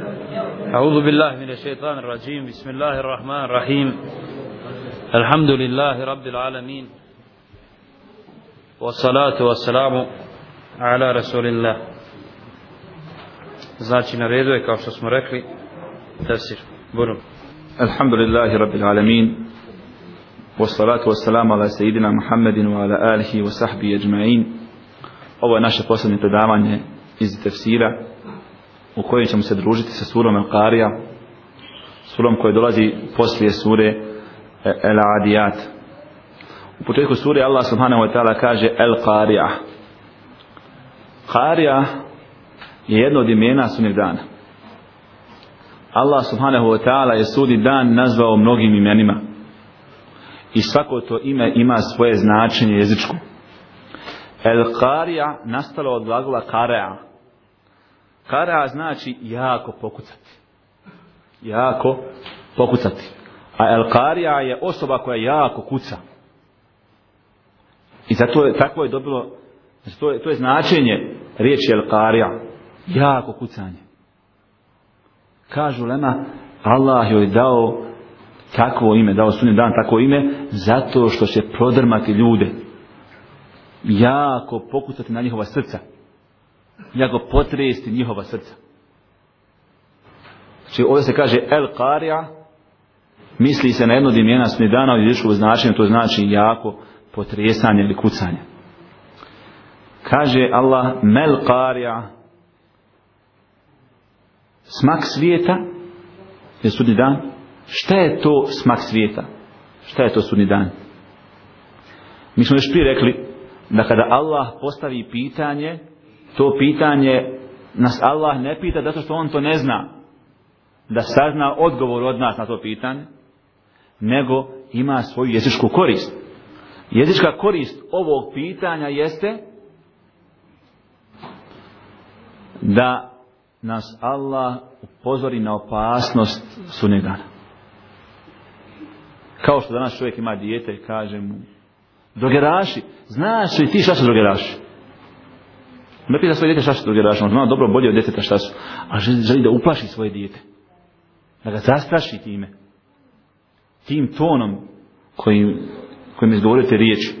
أعوذ بالله من الشيطان الرجيم بسم الله الرحمن الرحيم الحمد لله رب العالمين والصلاة والسلام على رسول الله Znači na redu je kao što smo rekli tefsir. Burum. الحمد لله رب العالمين والصلاة والسلام على سيدنا محمد وعلى آله وصحبه أجمعين Ovo je naše posljednje predavanje iz tefsira u kojoj ćemo se družiti sa surom Al-Qarija, surom koja dolazi poslije sure El-Adiyat. U početku sure Allah subhanahu wa ta'ala kaže El-Qarija. Qarija je jedno od imena sunnjeg dana. Allah subhanahu wa ta'ala je sudi dan nazvao mnogim imenima. I svako to ime ima svoje značenje jezičko. El-Qarija nastalo od glagola Qarija Kara znači jako pokucati. Jako pokucati. A El Karija je osoba koja jako kuca. I zato je, tako je dobilo, to je, to je značenje riječi El Karija. Jako kucanje. Kažu Lema, Allah joj dao takvo ime, dao sunni dan takvo ime, zato što će prodrmati ljude jako pokucati na njihova srca. Jako potresti njihova srca. Znači ovdje se kaže El Qarija, misli se na jedno od imena smjedana u jezičkom značenju, to znači jako potresanje ili kucanje. Kaže Allah Mel Qarija, smak svijeta, je sudni dan. Šta je to smak svijeta? Šta je to sudni dan? Mi smo još prije rekli da kada Allah postavi pitanje, to pitanje nas Allah ne pita zato što on to ne zna, da sazna odgovor od nas na to pitanje, nego ima svoju jezičku korist. Jezička korist ovog pitanja jeste da nas Allah upozori na opasnost sunegana Kao što danas čovjek ima dijete i kaže mu Drogeraši. Znaš li ti šta su drogeraši? Ne pita svoje djete šta su drogeraši. On zna dobro bolje od djeteta šta su. A želi, da uplaši svoje djete. Da ga zastraši time. Tim tonom kojim, kojim izgovorite riječi.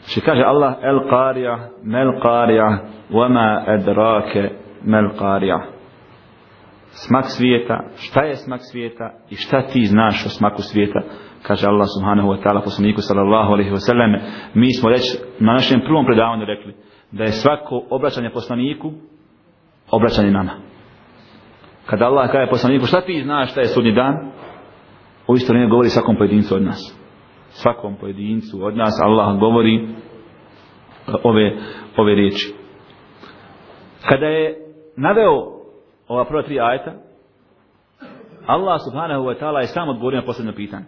Znači kaže Allah el qarija, mel qarija, wama edrake mel qarija. Smak svijeta, šta je smak svijeta i šta ti znaš o smaku svijeta kaže Allah subhanahu wa ta'ala poslaniku sallallahu alaihi wa sallam mi smo već na našem prvom predavanju rekli da je svako obraćanje poslaniku obraćanje nama. Kada Allah kaže poslaniku šta ti znaš šta je sudnji dan? U isto vrijeme govori svakom pojedincu od nas. Svakom pojedincu od nas Allah govori e, ove, ove riječi. Kada je naveo ova prva tri ajeta Allah subhanahu wa ta'ala je sam odgovorio na posljedno pitanje.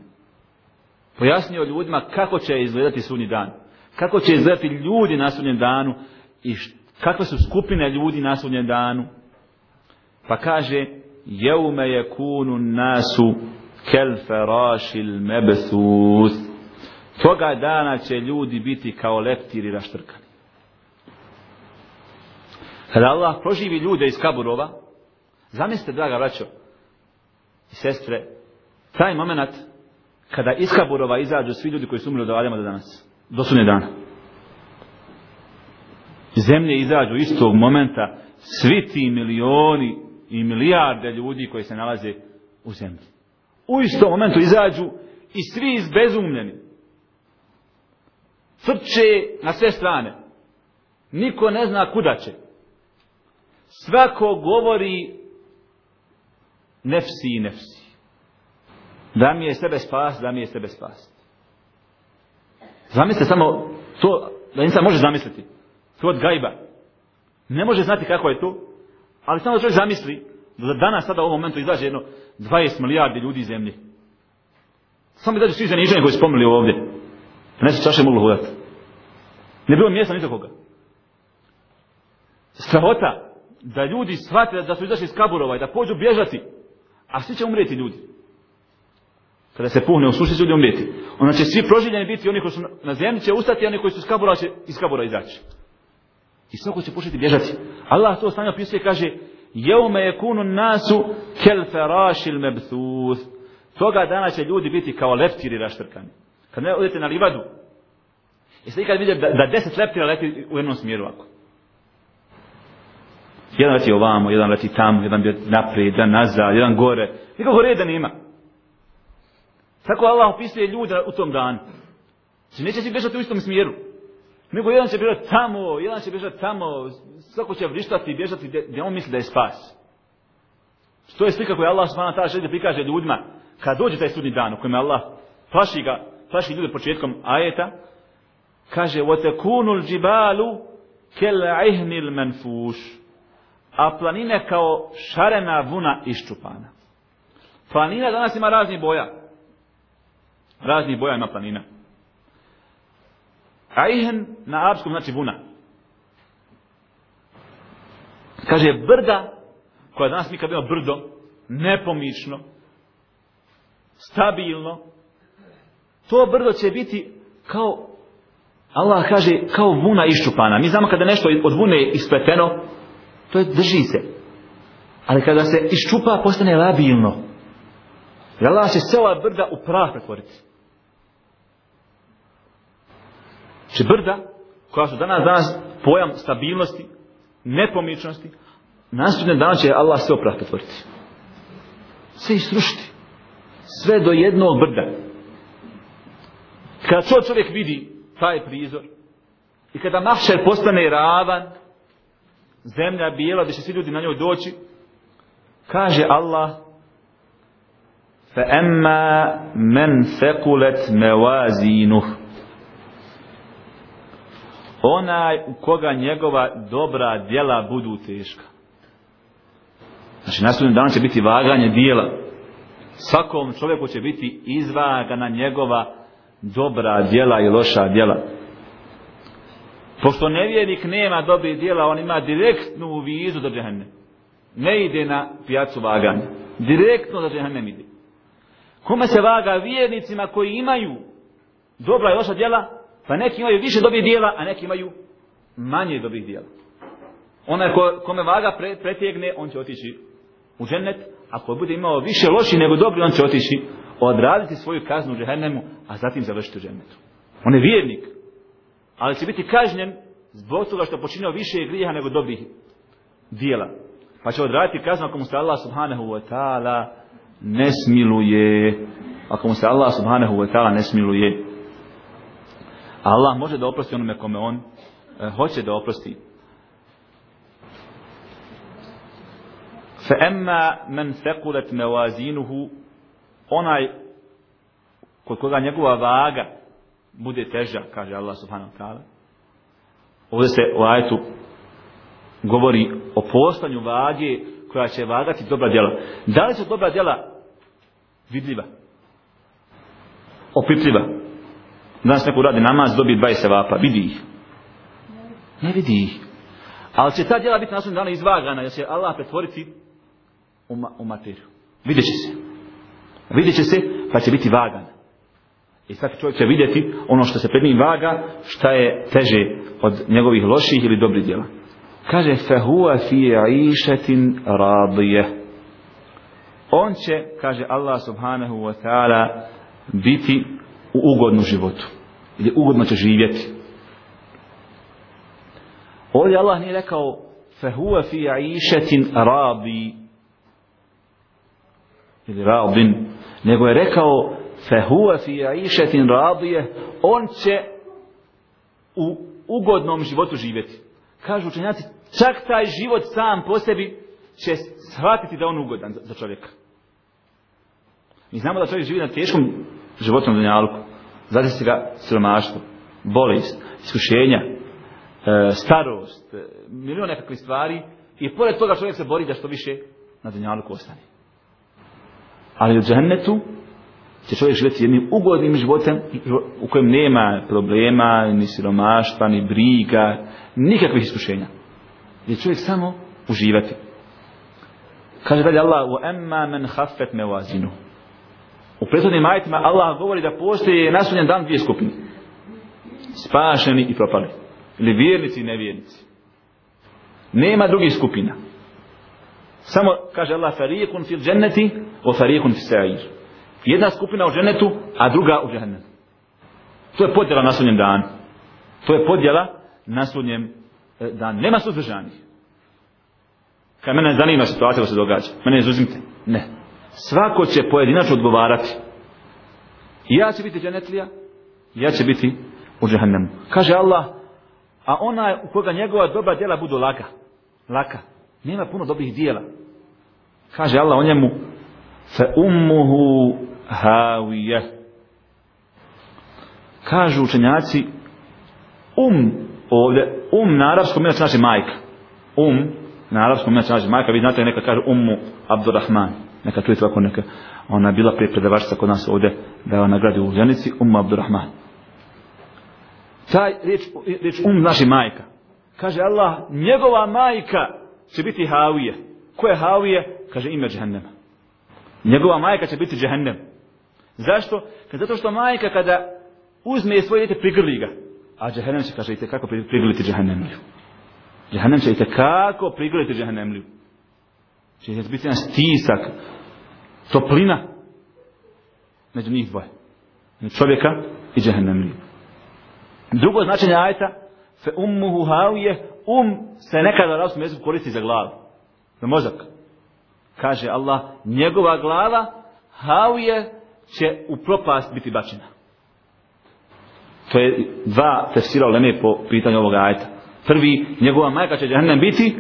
Pojasnio ljudima kako će izgledati sudnji dan. Kako će izgledati ljudi na sudnjem danu i kakve su skupine ljudi na sudnjem danu. Pa kaže, jeume je kunu nasu kel ferašil mebesus. Toga dana će ljudi biti kao leptiri raštrkani. Kada Allah proživi ljude iz kaburova, zamislite, draga braćo i sestre, taj moment kada iz kaburova izađu svi ljudi koji su umrli od Adama do danas. Do sunne dana. Zemlje izađu istog momenta svi ti milioni i milijarde ljudi koji se nalaze u zemlji. U istom momentu izađu i svi izbezumljeni. Crče na sve strane. Niko ne zna kuda će. Svako govori nefsi i nefsi. Da mi je sebe spas, da mi je sebe spas. Zamislite samo to, da insan može zamisliti. To od gajba. Ne može znati kako je to, ali samo da čovjek zamisli da danas sada u ovom momentu izađe jedno 20 milijardi ljudi iz zemlje. Samo izađe svi žene koji spomnili ovdje. Pa ne se čaše moglo hodati. Ne bilo mjesta ni za koga. Strahota da ljudi shvate da su izašli iz kaburova i da pođu bježati. A svi će umrijeti ljudi kada se puhne u suši ljudi umrijeti. Onda će svi proživljeni biti oni koji su na zemlji će ustati, a oni koji su iz kabura će iz kabura izaći. I svako će početi bježati. Allah to stanje opisuje kaže Jevme je kunu nasu kel ferašil mebthuth. Toga dana će ljudi biti kao leptiri raštrkani. Kad ne odete na livadu, jeste ikad vidjeli da, da deset leptira leti u jednom smjeru ovako? Jedan leti ovamo, jedan leti tamo, jedan bi naprijed, jedan nazad, jedan gore. Nikako reda nema. Tako Allah opisuje ljude u tom danu. Znači neće svi bežati u istom smjeru. Nego jedan će bježati tamo, jedan će bježati tamo, svako će vrištati i bježati gdje, gdje on misli da je spas. To je slika koju Allah subhanahu ta'ala želi da prikaže ljudima kad dođe taj sudni dan u kojem Allah plaši ga, plaši ljude početkom ajeta, kaže وَتَكُونُ الْجِبَالُ كَلْعِهْنِ الْمَنْفُوشُ A planine kao šarena vuna iščupana. Planina danas ima razni boja. Razni boja ima planina. Ajhen na arapskom znači vuna. Kaže brda, koja danas mi kad ima brdo, nepomično, stabilno, to brdo će biti kao, Allah kaže, kao vuna iščupana. Mi znamo kada nešto od vune ispleteno, to je drži se. Ali kada se iščupa, postane labilno. I Allah će se brda u prah pretvoriti. Če brda, koja su danas, danas pojam stabilnosti, nepomičnosti, nastupne dana će Allah sve oprah pretvoriti. Sve isrušiti. Sve do jednog brda. Kada to čovjek vidi taj prizor i kada mahšer postane ravan, zemlja bijela, gdje će svi ljudi na njoj doći, kaže Allah فَأَمَّا مَنْ ثَقُلَتْ مَوَازِينُهُ onaj u koga njegova dobra djela budu teška. Znači, nastavljeno dan će biti vaganje dijela. Svakom čovjeku će biti izvagana njegova dobra djela i loša djela. Pošto nevjernik nema dobri djela, on ima direktnu vizu do džehenne. Ne ide na pijacu vaganja. Direktno do džehennem ide. Kome se vaga vjernicima koji imaju dobra i loša djela, Pa neki imaju više dobrih dijela, a neki imaju manje dobrih dijela. Onaj ko, kome vaga pre, pretjegne, on će otići u džennet. Ako bude imao više loši nego dobri, on će otići odraditi svoju kaznu u džehennemu, a zatim završiti u džennetu. On je vjernik, ali će biti kažnjen zbog toga što počinio više grijeha nego dobrih dijela. Pa će odraditi kaznu ako mu se Allah subhanahu wa ta'ala ne smiluje. Ako mu se Allah subhanahu wa ta'ala ne smiluje. Allah može da oprosti onome kome on e, hoće da oprosti. Fa emma men thekulet onaj kod koga njegova vaga bude teža, kaže Allah subhanahu wa ta'ala. Ovdje se u ajetu govori o postanju vage koja će vagati dobra djela. Da li su dobra djela vidljiva? Opipljiva? Danas neko radi namaz, dobije 20 sevapa, vidi ih. Ne vidi ih. Ali će ta djela biti na dana izvagana, jer će Allah pretvoriti u, ma u materiju. Vidjet će se. Vidjet će se, pa će biti vagan. I svaki čovjek će vidjeti ono što se pred njim vaga, šta je teže od njegovih loših ili dobrih djela. Kaže, fehuva fi išetin radije. On će, kaže Allah subhanahu wa ta'ala, biti u ugodnu životu. Gdje ugodno će živjeti. Ovdje Allah nije rekao fehuwa fi aishatin rabi ili rabin nego je rekao fehuwa fi aishatin radije on će u ugodnom životu živjeti. Kažu učenjaci, čak taj život sam po sebi će shvatiti da on ugodan za, za čovjeka. Mi znamo da čovjek živi na teškom životom dunjalku. Zadesi ga siromaštvo, bolest, iskušenja, e, starost, e, milion nekakvih stvari i pored toga čovjek se bori da što više na dunjalku ostane. Ali u džahennetu će čovjek živjeti jednim ugodnim životem u kojem nema problema, ni siromaštva, ni briga, nikakvih iskušenja. Gdje čovjek samo uživati. Kaže dalje Allah, وَأَمَّا مَنْ خَفَّتْ مَوَازِنُهُ U prethodnim ajitima Allah govori da postoje na sudnjem dan dvije skupine. Spašeni i propali. Ili vjernici i nevjernici. Nema drugih skupina. Samo kaže Allah fariqun fil dženneti wa fariqun fil sa'ir. Jedna skupina u džennetu, a druga u džehennemu. To je podjela na sudnjem danu. To je podjela na sudnjem e, danu. Nema suzdržanih. Kad mene zanima situacija koja se događa, mene izuzimite. Ne. Svako će pojedinačno odgovarati. Ja će biti dženetlija, ja će biti u džehennemu. Kaže Allah, a ona u koga njegova dobra djela budu laka. Laka. Nema puno dobrih dijela. Kaže Allah o njemu, fe ummuhu havije. Kažu učenjaci, um ovdje, um na arabskom inače znači majka. Um na arabskom znači majka. Vi znate neka kaže ummu Abdurrahman. Neka čujete ovako neka. Ona bila prije predavačica kod nas ovdje da je ona nagradi u ženici ummu Abdurrahman. Taj riječ, riječ um znači majka. Kaže Allah, njegova majka će biti havije. Ko je havije? Kaže ime džehennema. Njegova majka će biti džehennem. Zašto? Kad zato što majka kada uzme svoje djete prigrli ga. A džehennem će kaže i kako prigrliti džehennemliju. Džehennem će i kako prigrliti džehennemliju. Znači, će biti jedan stisak, toplina među njih dvoje. Među čovjeka i džehennemliju. Drugo značenje ajta fe ummuhu havije um se nekada u arabskom jeziku koristi za glavu. Za mozak. Kaže Allah, njegova glava havije će u propast biti bačena. To je dva tefsira uleme po pitanju ovoga ajta. Prvi, njegova majka će džehennem biti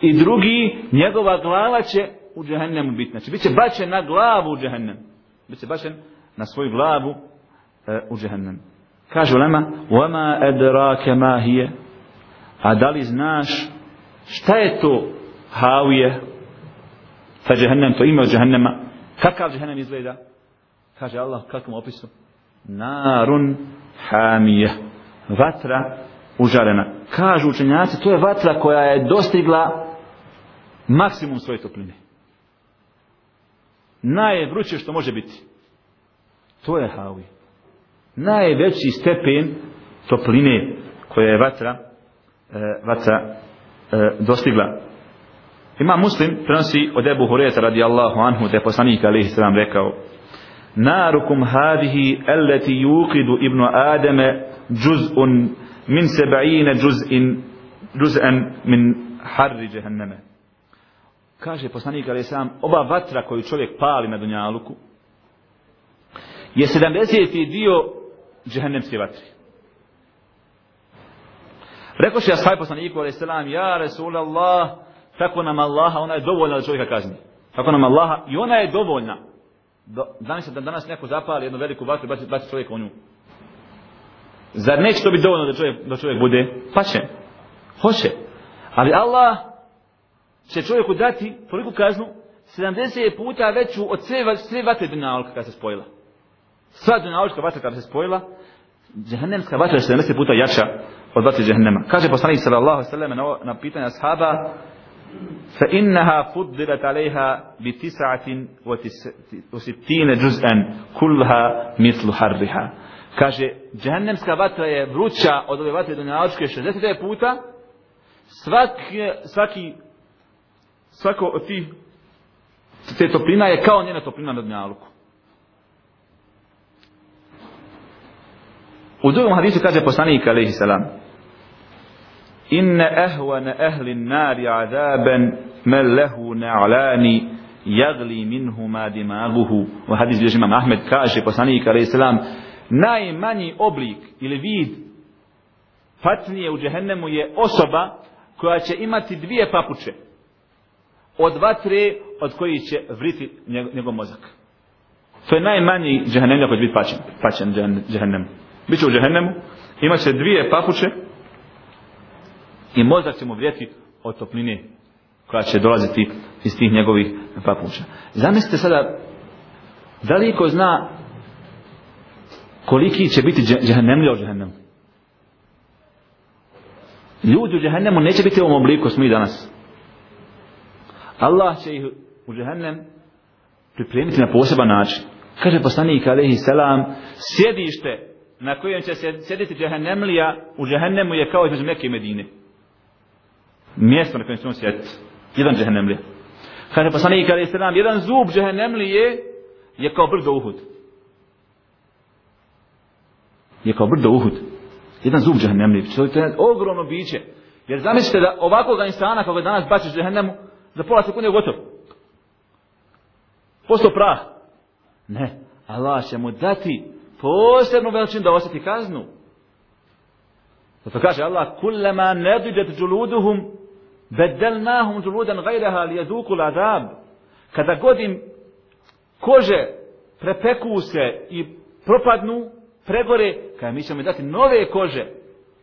i drugi, njegova glava će u džahnemu biti. Znači, bit će bačen na glavu u džahnem. Bit bačen na svoju glavu e, u džahnem. Kaže ulema, وَمَا أَدْرَاكَ مَا هِيَ A da li znaš šta je to havije sa džehennem, to ime od džehennema, kakav džehennem izgleda? Kaže Allah u kakvom opisu? Narun hamije. Vatra užarena. Kažu učenjaci, to je vatra koja je dostigla maksimum svoje topline. Najvruće što može biti. To je havi. Najveći stepen topline koja je vatra e, vatra e, dostigla. Ima muslim, prenosi od Ebu Hureta radijallahu anhu, da je poslanik alaihi sallam rekao, Narukum hadihi allati yuqidu ibnu Ademe juz'un min seba'ine juz'in juz'an min harri jahanname. Kaže poslanik ali sam, ova vatra koju čovjek pali na dunjaluku, je 70. dio džehennemske vatre. Rekao še ashaj poslaniku ali selam, ja Rasulallah, tako nam Allaha, ona je dovoljna da čovjeka kazni. Tako nam Allaha, i ona je dovoljna. Do, danas da danas neko zapali jednu veliku vatru i baci, baci čovjek u nju. Zar neće to biti dovoljno da čovjek, da čovjek bude? Pa će. Hoće. Ali Allah će čovjeku dati toliku kaznu 70 puta veću od sve, sve vatre dunjalka kada se spojila. Sva dunjalka vatra kada se spojila, džehennemska vatra je 70 puta jača od vatre džehennema. Kaže poslanik sallallahu sallam na, na pitanje ashaba, فإنها فضلت عليها بتسعة وستين جزءا كلها مثل حربها kaže džehennemska vatra je vruća od ove vatre dunjaločke 60 puta svaki, svaki svako od tih te toplina je kao njena toplina na dnjaluku. U drugom hadisu kaže poslanik alaihi salam Inne ehvane ehli nari azaben men lehu na'lani jagli minhu ma dimaguhu. U hadis bilježi imam Ahmed kaže poslanik alaihi salam najmanji oblik ili vid patnije u džehennemu je osoba koja će imati dvije papuče od vatre od koji će vriti njegov, njegov mozak. To je najmanji džehennem koji će biti pačen, pačen džehennemu. Biće u džehennemu, imat će dvije papuče i mozak će mu vrijeti od topline koja će dolaziti iz tih njegovih papuča. Zamislite sada, da li ko zna koliki će biti džahennemlja u džahennemu? Ljudi u džahennemu neće biti u ovom obliku smo i danas. Allah će ih u džehennem pripremiti na poseban način. Kaže poslanik alaihi selam, sjedište na kojem će sjediti džehennemlija u džehennemu je kao između Mekke i Medine mjesto na kojem se on sjediti. Jedan džehennemlija. Kaže poslanik alaihi selam, jedan zub džehennemlije je kao brdo Uhud. Je kao brdo Uhud. Jedan zub džehennemlije. To je ogromno biće. Jer zamislite da ovakvog insana kako danas baciš džehennemu, za pola sekunde je gotov. Posto prah. Ne. Allah će mu dati posebnu veličinu da osjeti kaznu. Zato kaže Allah, kullama nedidet džuluduhum, bedelnahum džuludan gajraha li jeduku ladab. Kada godim kože prepeku se i propadnu, pregore, kada mi ćemo dati nove kože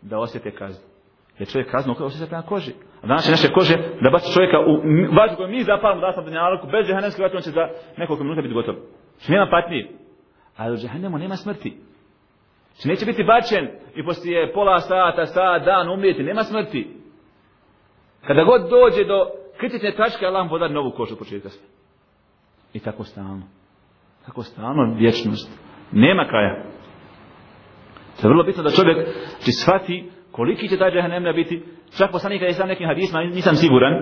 da osjete kaznu. Jer čovjek kaznu se prema koži. A danas je naše kože da baci čovjeka u vatru koju mi zapalimo da sam danjalaku, bez džehennemske vatre, on će za nekoliko minuta biti gotov. Što nema patnije. Ali u džehennemu nema smrti. Što neće biti bačen i poslije pola sata, sat, dan umrijeti. Nema smrti. Kada god dođe do kritične tačke, Allah podar novu kožu početka sve. I tako stalno. Tako stalno vječnost. Nema kraja. To je vrlo bitno da čovjek ti shvati koliki će taj džahnem biti. Čak poslanik kada je sam nekim hadisma, nisam siguran,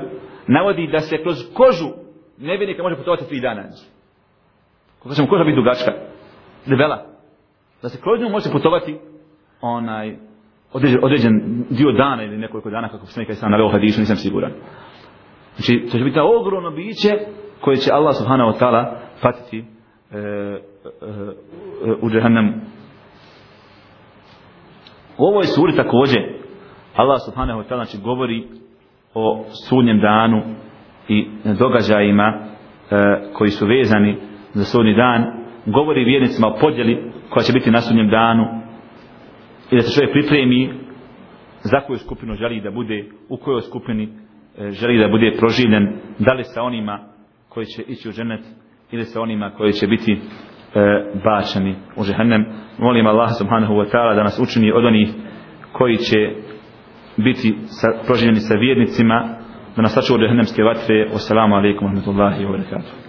navodi da se kroz kožu nevjernika može putovati tri dana. Kako će mu koža biti dugačka, debela. Da se kroz nju može putovati onaj određen, određen dio dana ili nekoliko dana, kako poslanik kada je sam naveo hadisu, nisam siguran. Znači, to će biti ogromno biće koje će Allah subhanahu wa ta'ala patiti e, e, e, u džahannemu. U ovoj suri također Allah subhanahu wa ta'ala znači govori o sudnjem danu i događajima e, koji su vezani za sudnji dan. Govori vjernicima o podjeli koja će biti na sudnjem danu i da se čovjek pripremi za koju skupinu želi da bude u kojoj skupini e, želi da bude proživljen da li sa onima koji će ići u ženet ili sa onima koji će biti e, bačeni u žehennem. Molim Allah subhanahu wa ta'ala da nas učini od onih koji će biti sa, proživljeni sa vjernicima, da nas sačuva od žehennemske vatre. Wassalamu alaikum wa rahmatullahi wa barakatuh.